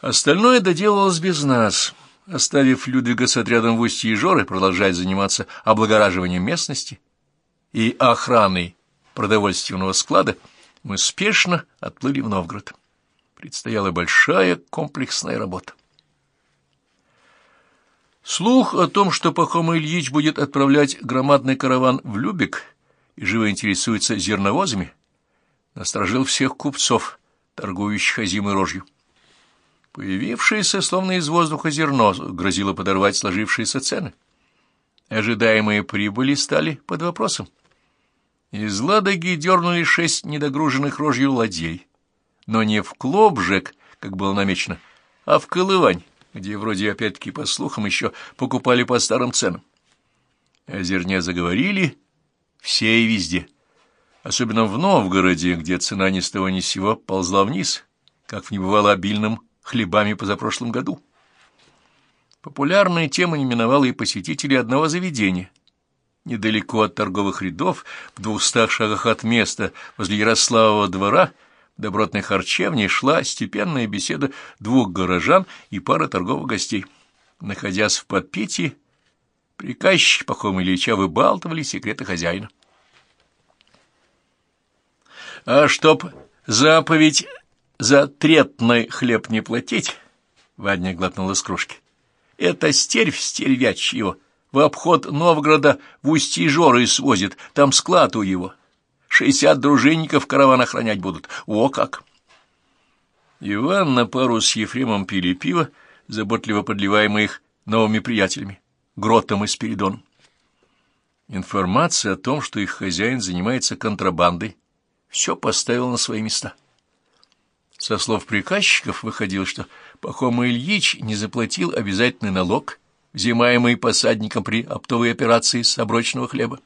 Остальное доделалось без нас, оставив Людвига с отрядом в устье Жоры продолжать заниматься облагораживанием местности и охраной продовольственного склада, мы спешно отплыли в Новгород. Предстояла большая комплексная работа. Слух о том, что Пахом Ильич будет отправлять громадный караван в Любек и живо интересуется зерновозами, насторожил всех купцов, торгующих озимой рожью. Появившееся, словно из воздуха, зерно грозило подорвать сложившиеся цены. Ожидаемые прибыли стали под вопросом. Из Ладоги дернули шесть недогруженных рожью ладей, но не в Клобжек, как было намечено, а в Колывань, где вроде опять-таки по слухам еще покупали по старым ценам. О зерне заговорили все и везде, особенно в Новгороде, где цена ни с того ни с сего ползла вниз, как в небывало обильном хлебами позапрошлом году. Популярная тема не миновала и посетителей одного заведения. Недалеко от торговых рядов, в двухстах шагах от места, возле Ярославова двора, добротной харчевни шла степенная беседа двух горожан и пара торговых гостей. Находясь в подпитии, приказчики Пахома Ильича выбалтывали секреты хозяина. А чтоб заповедь за третный хлеб не платить, Вадня глотнула из кружки. Это стервь стервячьего в обход Новгорода в устье Жоры свозит, там склад у его. Шестьдесят дружинников караван охранять будут. О как! Иван на пару с Ефремом пили пиво, заботливо подливаемое их новыми приятелями, Гротом и Спиридоном. Информация о том, что их хозяин занимается контрабандой, все поставила на свои места. Со слов приказчиков выходило, что Пахома Ильич не заплатил обязательный налог, взимаемый посадником при оптовой операции с оброчного хлеба.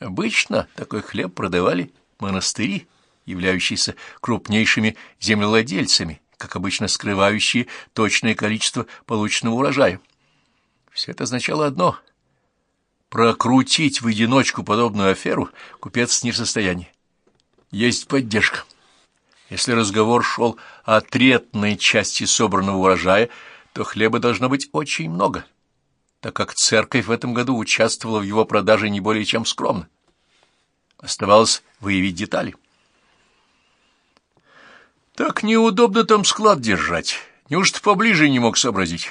Обычно такой хлеб продавали монастыри, являющиеся крупнейшими землевладельцами, как обычно скрывающие точное количество полученного урожая. Все это означало одно — прокрутить в одиночку подобную аферу купец не в состоянии. Есть поддержка. Если разговор шел о третной части собранного урожая, то хлеба должно быть очень много, так как церковь в этом году участвовала в его продаже не более чем скромно. Оставалось выявить детали. Так неудобно там склад держать. Неужто поближе не мог сообразить?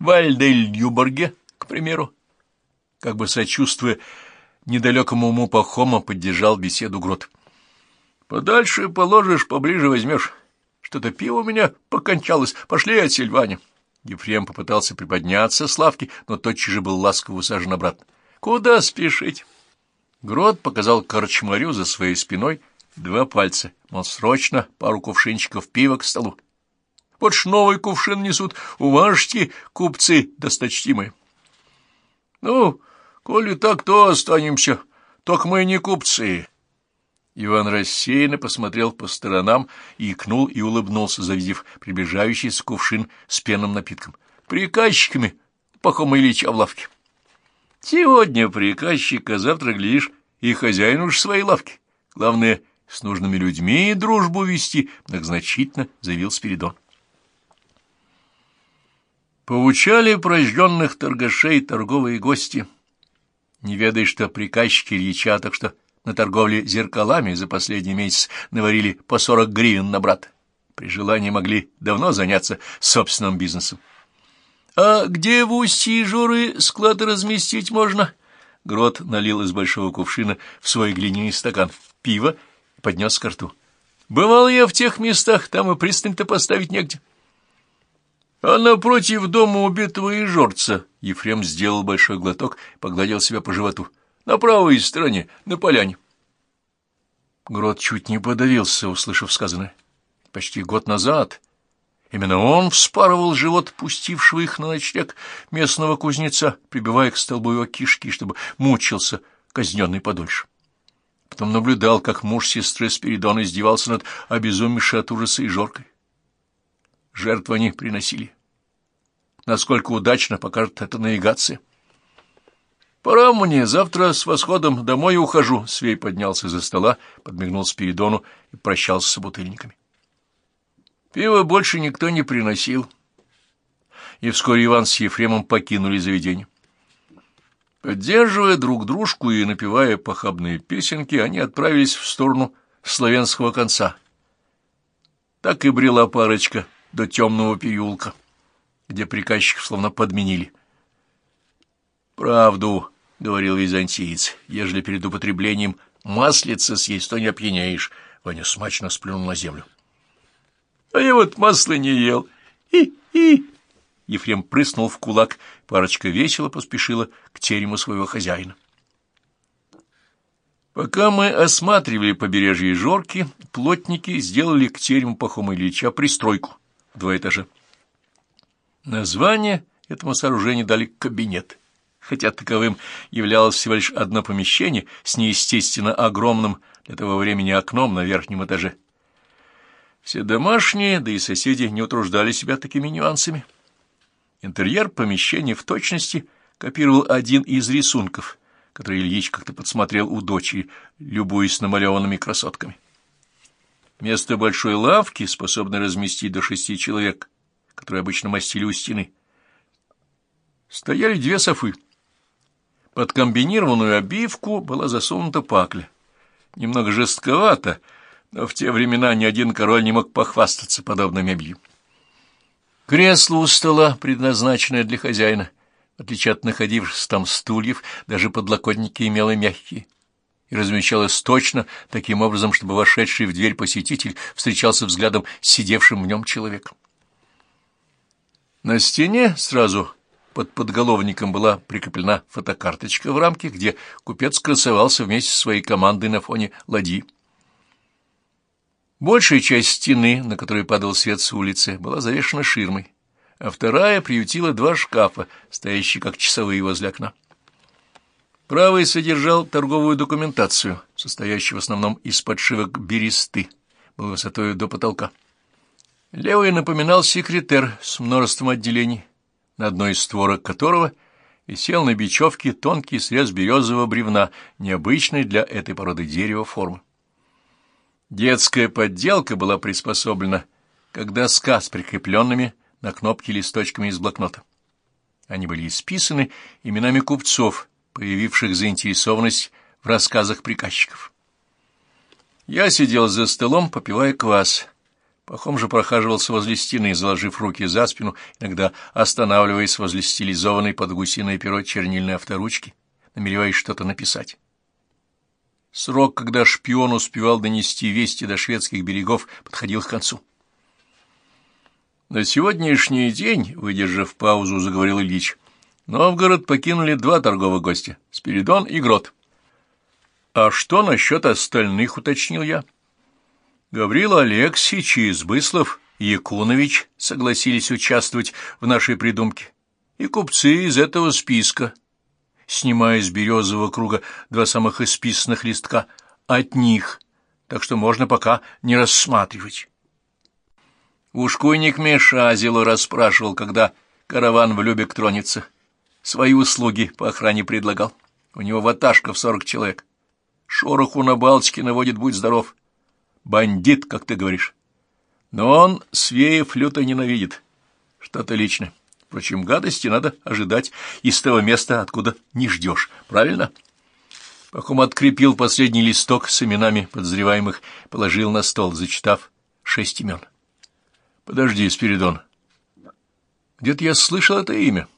В Альдель-Ньюборге, к примеру, как бы сочувствуя недалекому уму Пахома, поддержал беседу Грот. Подальше положишь, поближе возьмешь. Что-то пиво у меня покончалось. Пошли отсель, Ваня. Ефрем попытался приподняться с лавки, но тотчас же был ласково усажен обратно. Куда спешить? Грот показал корчмарю за своей спиной два пальца, мол, срочно пару кувшинчиков пива к столу. Вот ж новый кувшин несут, уважьте, купцы досточтимые. Ну, коли так, то останемся, только мы не купцы. Иван рассеянно посмотрел по сторонам, икнул и улыбнулся, завидев приближающийся кувшин с пенным напитком. «Приказчиками Пахома в лавке». «Сегодня приказчик, а завтра, глядишь, и хозяин уж своей лавки. Главное, с нужными людьми дружбу вести», — многозначительно заявил Спиридон. Поучали прожженных торгашей торговые гости, не ведая, что приказчики Ильича, так что на торговле зеркалами за последний месяц наварили по сорок гривен на брат. При желании могли давно заняться собственным бизнесом. — А где в устье Журы склад разместить можно? Грот налил из большого кувшина в свой глиняный стакан пиво и поднес к рту. — Бывал я в тех местах, там и пристань-то поставить негде. — А напротив дома убитого Ижорца Ефрем сделал большой глоток и погладил себя по животу. — на правой стороне, на поляне. Грот чуть не подавился, услышав сказанное. Почти год назад именно он вспарывал живот пустившего их на ночлег местного кузнеца, прибивая к столбу его кишки, чтобы мучился казненный подольше. Потом наблюдал, как муж сестры Спиридона издевался над обезумевшей от ужаса и жоркой. Жертву они приносили. Насколько удачно покажет эта навигация. «Пора мне, завтра с восходом домой ухожу». Свей поднялся за стола, подмигнул Спиридону и прощался с собутыльниками. Пиво больше никто не приносил, и вскоре Иван с Ефремом покинули заведение. Поддерживая друг дружку и напевая похабные песенки, они отправились в сторону славянского конца. Так и брела парочка до темного переулка, где приказчиков словно подменили. «Правду», — говорил византиец, — «ежели перед употреблением маслица съесть, то не опьяняешь». Ваня смачно сплюнул на землю. «А я вот масло не ел. И-и!» Ефрем прыснул в кулак, парочка весело поспешила к терему своего хозяина. Пока мы осматривали побережье Жорки, плотники сделали к терему Пахома Ильича пристройку в два этажа. Название этому сооружению дали «кабинет», хотя таковым являлось всего лишь одно помещение с неестественно огромным для того времени окном на верхнем этаже. Все домашние, да и соседи не утруждали себя такими нюансами. Интерьер помещения в точности копировал один из рисунков, который Ильич как-то подсмотрел у дочери, любуясь намалеванными красотками. Место большой лавки, способной разместить до шести человек, которые обычно мастили у стены, стояли две софы. Под комбинированную обивку была засунута пакля. Немного жестковато, но в те времена ни один король не мог похвастаться подобной мебелью. Кресло у стола, предназначенное для хозяина, в отличие от находившихся там стульев, даже подлокотники имело мягкие и размещалось точно таким образом, чтобы вошедший в дверь посетитель встречался взглядом с сидевшим в нем человеком. На стене сразу под подголовником была прикреплена фотокарточка в рамке, где купец красовался вместе со своей командой на фоне ладьи. Большая часть стены, на которой падал свет с улицы, была завешена ширмой, а вторая приютила два шкафа, стоящие как часовые возле окна. Правый содержал торговую документацию, состоящую в основном из подшивок бересты, был высотой до потолка. Левый напоминал секретер с множеством отделений, на одной из створок которого висел на бечевке тонкий срез березового бревна, необычной для этой породы дерева формы. Детская подделка была приспособлена как доска с прикрепленными на кнопки листочками из блокнота. Они были исписаны именами купцов, появивших заинтересованность в рассказах приказчиков. Я сидел за столом, попивая квас. Пахом же прохаживался возле стены, заложив руки за спину, иногда останавливаясь возле стилизованной под гусиное перо чернильной авторучки, намереваясь что-то написать. Срок, когда шпион успевал донести вести до шведских берегов, подходил к концу. На сегодняшний день, выдержав паузу, заговорил Ильич, Новгород покинули два торговых гостя — Спиридон и Грот. «А что насчет остальных?» — уточнил я. Гаврил Алексич и Избыслов Якунович согласились участвовать в нашей придумке, и купцы из этого списка — снимая с березового круга два самых исписанных листка от них, так что можно пока не рассматривать. Ушкуйник Мешазило расспрашивал, когда караван в Любек тронется. Свои услуги по охране предлагал. У него ваташка в сорок человек. Шороху на Балтике наводит, будь здоров. Бандит, как ты говоришь. Но он Свеев люто ненавидит. Что-то личное. Впрочем, гадости надо ожидать из того места, откуда не ждешь. Правильно? Пахом открепил последний листок с именами подозреваемых, положил на стол, зачитав шесть имен. Подожди, Спиридон. Где-то я слышал это имя.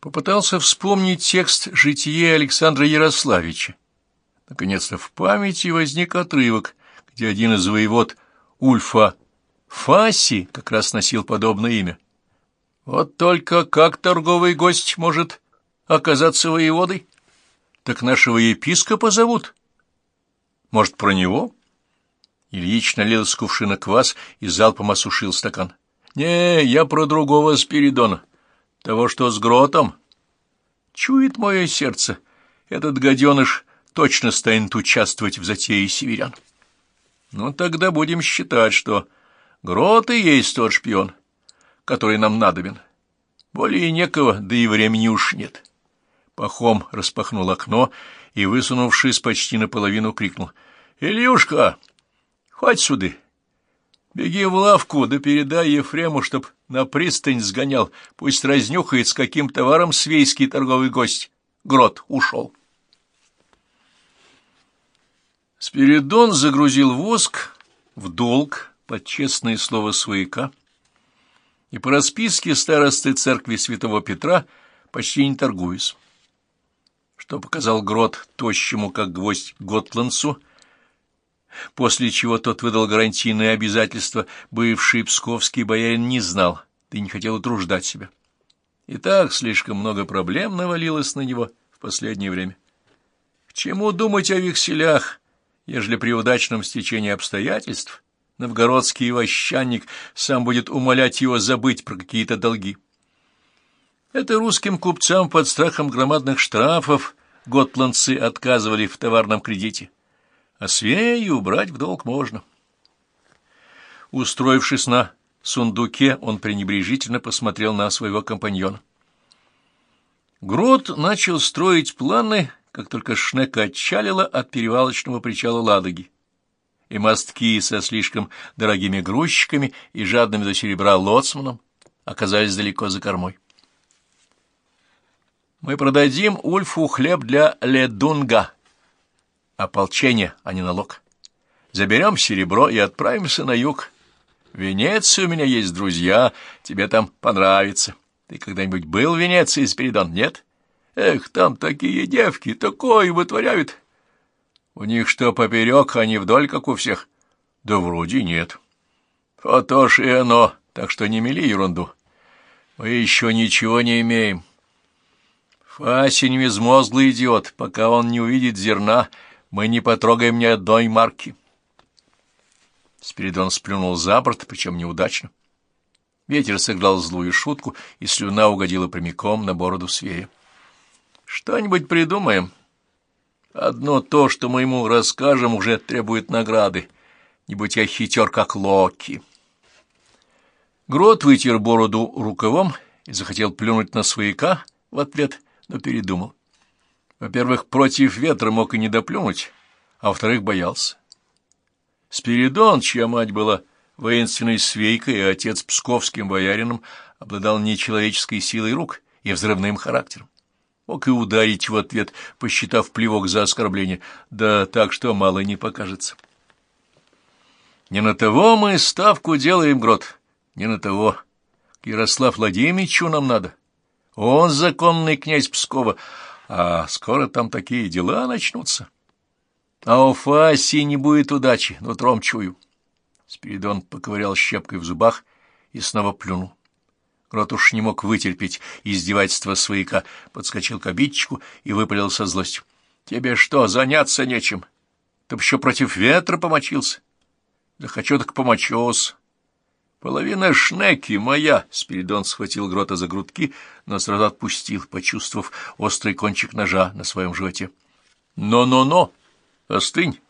Попытался вспомнить текст жития Александра Ярославича. Наконец-то в памяти возник отрывок, где один из воевод Ульфа Фаси как раз носил подобное имя. Вот только как торговый гость может оказаться воеводой? Так нашего епископа зовут. Может, про него? Ильич налил из кувшина квас и залпом осушил стакан. Не, я про другого Спиридона, того, что с гротом. Чует мое сердце, этот гаденыш точно станет участвовать в затее северян. Ну, тогда будем считать, что грот и есть тот шпион который нам надобен. Более некого, да и времени уж нет. Пахом распахнул окно и, высунувшись почти наполовину, крикнул. — Ильюшка, хоть сюда. Беги в лавку, да передай Ефрему, чтоб на пристань сгонял, пусть разнюхает, с каким товаром свейский торговый гость. Грот ушел. Спиридон загрузил воск в долг под честное слово свояка, и по расписке старосты церкви святого Петра почти не торгуясь. Что показал Грот тощему, как гвоздь, готландцу, после чего тот выдал гарантийные обязательства, бывший псковский боярин не знал, да и не хотел утруждать себя. И так слишком много проблем навалилось на него в последнее время. К чему думать о векселях, ежели при удачном стечении обстоятельств новгородский вощанник сам будет умолять его забыть про какие-то долги. Это русским купцам под страхом громадных штрафов готландцы отказывали в товарном кредите, а свею убрать в долг можно. Устроившись на сундуке, он пренебрежительно посмотрел на своего компаньона. Грот начал строить планы как только Шнека отчалила от перевалочного причала Ладоги, и мостки со слишком дорогими грузчиками и жадными до серебра лоцманом оказались далеко за кормой. Мы продадим Ульфу хлеб для Ледунга, ополчение, а не налог. Заберем серебро и отправимся на юг. В Венеции у меня есть друзья, тебе там понравится. Ты когда-нибудь был в Венеции, Спиридон, нет? — Эх, там такие девки, такое вытворяют. У них что, поперек, а не вдоль, как у всех? Да вроде нет. А то ж и оно, так что не мели ерунду. Мы еще ничего не имеем. Фасень безмозглый идиот, пока он не увидит зерна, мы не потрогаем ни одной марки. Спиридон сплюнул за борт, причем неудачно. Ветер сыграл злую шутку, и слюна угодила прямиком на бороду свея. Что-нибудь придумаем. Одно то, что мы ему расскажем, уже требует награды. Не будь я хитер, как Локи. Грот вытер бороду рукавом и захотел плюнуть на свояка в ответ, но передумал. Во-первых, против ветра мог и не доплюнуть, а во-вторых, боялся. Спиридон, чья мать была воинственной свейкой, и отец псковским боярином, обладал нечеловеческой силой рук и взрывным характером мог и ударить в ответ, посчитав плевок за оскорбление, да так, что мало не покажется. Не на того мы ставку делаем, Грот, не на того. К Ярослав Владимировичу нам надо. Он законный князь Пскова, а скоро там такие дела начнутся. А у Фаси не будет удачи, но тром чую. Спиридон поковырял щепкой в зубах и снова плюнул. Крот уж не мог вытерпеть издевательства свояка, подскочил к обидчику и выпалил со злостью. — Тебе что, заняться нечем? Ты еще против ветра помочился. — Да хочу так помочусь. Половина шнеки моя. Спиридон схватил Грота за грудки, но сразу отпустил, почувствовав острый кончик ножа на своем животе. Но-но-но, остынь.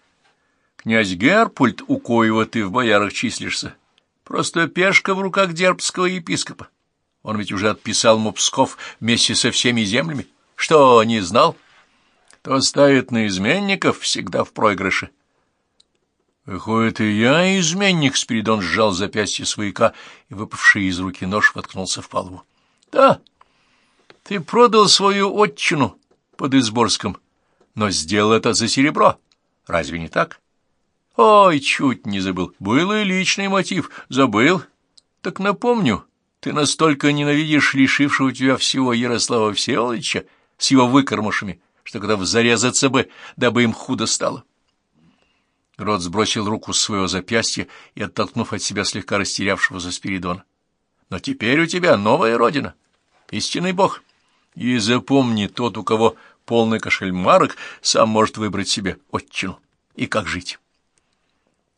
Князь Герпульт, у коего ты в боярах числишься, просто пешка в руках дербского епископа. Он ведь уже отписал ему вместе со всеми землями. Что, не знал? Кто ставит на изменников, всегда в проигрыше. Выходит, и я изменник, Спиридон сжал запястье свояка и, выпавший из руки нож, воткнулся в палубу. Да, ты продал свою отчину под Изборском, но сделал это за серебро. Разве не так? Ой, чуть не забыл. Был и личный мотив. Забыл. Так напомню, ты настолько ненавидишь лишившего тебя всего Ярослава Всеволодовича с его выкормышами, что когда зарезаться бы, дабы им худо стало. Грот сбросил руку с своего запястья и, оттолкнув от себя слегка растерявшегося Спиридона. Но теперь у тебя новая родина, истинный бог. И запомни, тот, у кого полный кошель марок, сам может выбрать себе отчину и как жить.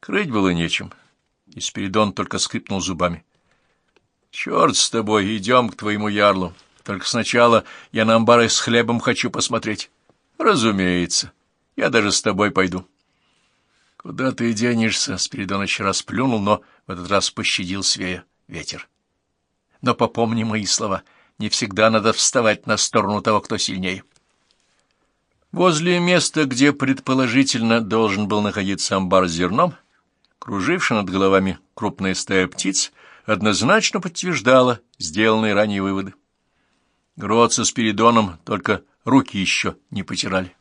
Крыть было нечем, и Спиридон только скрипнул зубами. Черт с тобой, идем к твоему ярлу. Только сначала я на амбары с хлебом хочу посмотреть. Разумеется, я даже с тобой пойду. Куда ты денешься? Спиридоныч расплюнул, но в этот раз пощадил Свея ветер. Но попомни мои слова, не всегда надо вставать на сторону того, кто сильнее. Возле места, где предположительно должен был находиться амбар с зерном, Кружившая над головами крупная стая птиц однозначно подтверждала сделанные ранее выводы. Грот со Спиридоном только руки еще не потирали.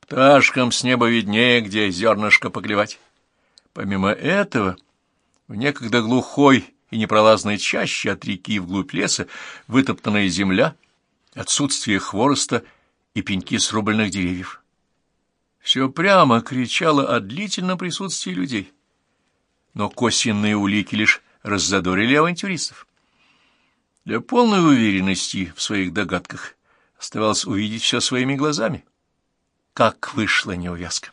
Пташкам с неба виднее, где зернышко поклевать. Помимо этого, в некогда глухой и непролазной чаще от реки вглубь леса вытоптанная земля, отсутствие хвороста и пеньки срубленных деревьев. Все прямо кричало о длительном присутствии людей. Но косвенные улики лишь раззадорили авантюристов. Для полной уверенности в своих догадках оставалось увидеть все своими глазами. Как вышла неувязка!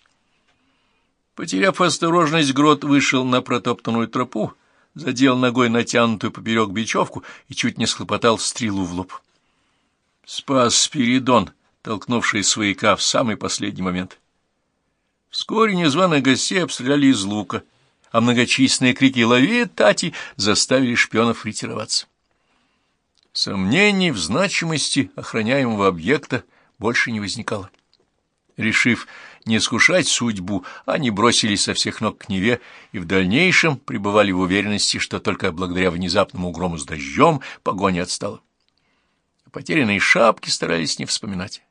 Потеряв осторожность, Грот вышел на протоптанную тропу, задел ногой натянутую поперек бечевку и чуть не схлопотал стрелу в лоб. Спас Спиридон, толкнувший свояка в самый последний момент. Вскоре незваных гостей обстреляли из лука, а многочисленные крики «Лови, Тати!» заставили шпионов ретироваться. Сомнений в значимости охраняемого объекта больше не возникало. Решив не искушать судьбу, они бросились со всех ног к Неве и в дальнейшем пребывали в уверенности, что только благодаря внезапному грому с дождем погоня отстала. О потерянной шапке старались не вспоминать.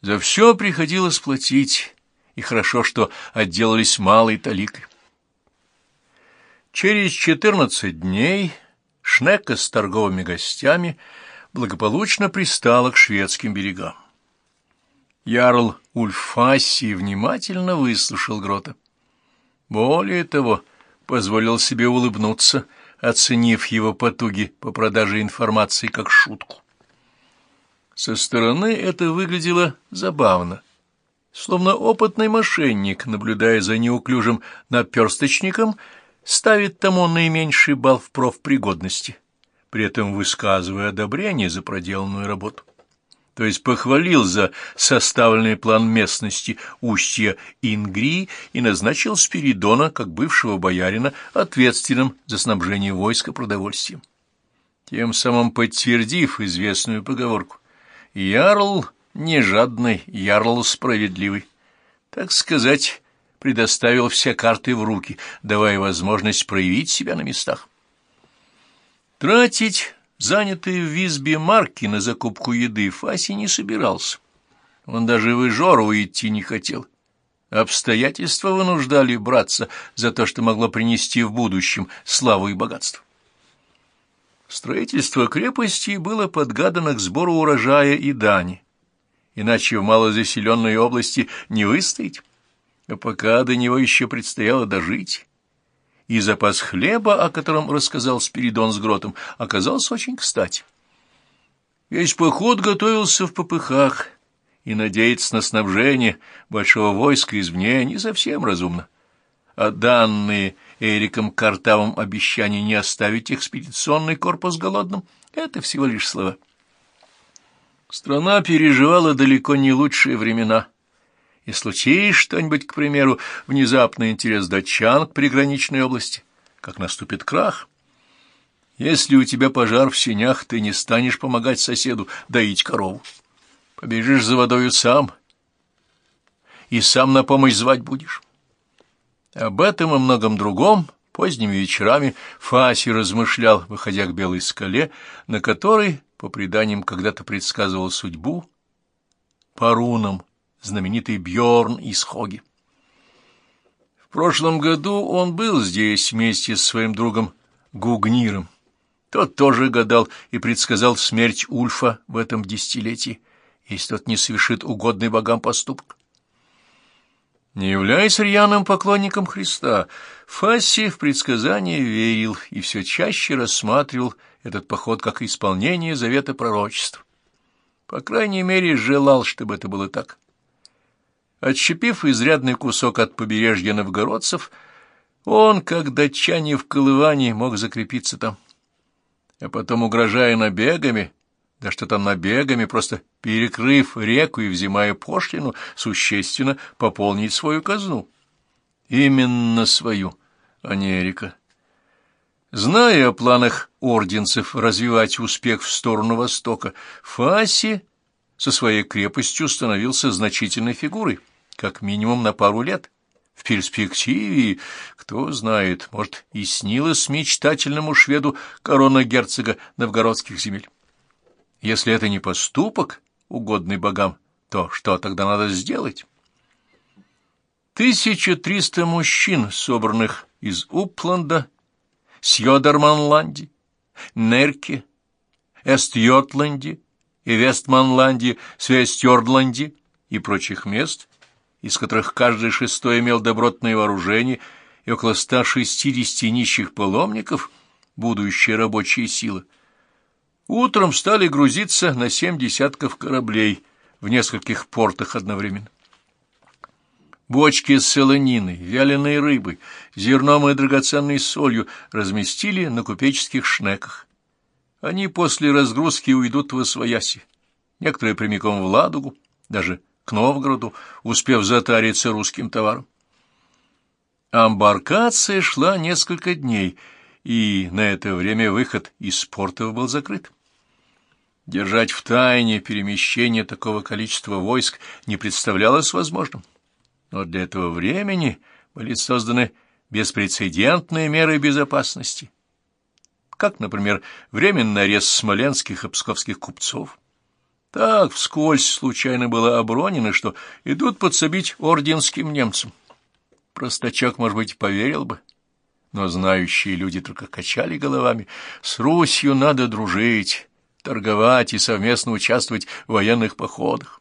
За все приходилось платить, и хорошо, что отделались малой таликой. Через четырнадцать дней Шнека с торговыми гостями благополучно пристала к шведским берегам. Ярл Ульфаси внимательно выслушал Грота. Более того, позволил себе улыбнуться, оценив его потуги по продаже информации как шутку. Со стороны это выглядело забавно, словно опытный мошенник, наблюдая за неуклюжим наперсточником, ставит тому наименьший балл в профпригодности, при этом высказывая одобрение за проделанную работу то есть похвалил за составленный план местности устья Ингрии и назначил Спиридона, как бывшего боярина, ответственным за снабжение войска продовольствием. Тем самым подтвердив известную поговорку «Ярл не жадный, ярл справедливый», так сказать, предоставил все карты в руки, давая возможность проявить себя на местах. Тратить Занятый в Визбе марки на закупку еды Фаси не собирался. Он даже в Ижору идти не хотел. Обстоятельства вынуждали браться за то, что могло принести в будущем славу и богатство. Строительство крепости было подгадано к сбору урожая и дани, иначе в малозаселенной области не выстоять, пока до него еще предстояло дожить и запас хлеба, о котором рассказал Спиридон с Гротом, оказался очень кстати. Весь поход готовился в попыхах, и надеяться на снабжение большого войска извне не совсем разумно. А данные Эриком Картавым обещания не оставить экспедиционный корпус голодным — это всего лишь слова. Страна переживала далеко не лучшие времена — и случись что-нибудь, к примеру, внезапный интерес датчан к приграничной области, как наступит крах. Если у тебя пожар в сенях, ты не станешь помогать соседу доить корову. Побежишь за водою сам и сам на помощь звать будешь. Об этом и многом другом поздними вечерами Фаси размышлял, выходя к белой скале, на которой, по преданиям, когда-то предсказывал судьбу, по рунам знаменитый Бьорн из Хоги. В прошлом году он был здесь вместе с своим другом Гугниром. Тот тоже гадал и предсказал смерть Ульфа в этом десятилетии, если тот не совершит угодный богам поступок. Не являясь рьяным поклонником Христа, Фасси в предсказание верил и все чаще рассматривал этот поход как исполнение завета пророчеств. По крайней мере, желал, чтобы это было так. Отщепив изрядный кусок от побережья новгородцев, он, как датчане в колывании, мог закрепиться там. А потом, угрожая набегами, да что там набегами, просто перекрыв реку и взимая пошлину, существенно пополнить свою казну. Именно свою, а не Эрика. Зная о планах орденцев развивать успех в сторону Востока, Фаси со своей крепостью становился значительной фигурой, как минимум на пару лет, В перспективе, кто знает, может, и снилась мечтательному шведу корона герцога новгородских земель. Если это не поступок, угодный богам, то что тогда надо сделать? 1300 мужчин, собранных из Упланда, Сьодерманланди, Нерки, Эстьотланди и Вестманланди, Свестьордланди и прочих мест, из которых каждый шестой имел добротное вооружение и около 160 нищих паломников, будущая рабочая сила, утром стали грузиться на семь десятков кораблей в нескольких портах одновременно. Бочки с солониной, вяленой рыбой, зерном и драгоценной солью разместили на купеческих шнеках. Они после разгрузки уйдут в Освояси, некоторые прямиком в Ладогу, даже к Новгороду, успев затариться русским товаром. Амбаркация шла несколько дней, и на это время выход из портов был закрыт. Держать в тайне перемещение такого количества войск не представлялось возможным но для этого времени были созданы беспрецедентные меры безопасности, как, например, временный арест смоленских и псковских купцов. Так вскользь случайно было обронено, что идут подсобить орденским немцам. Простачок, может быть, поверил бы, но знающие люди только качали головами. С Русью надо дружить, торговать и совместно участвовать в военных походах.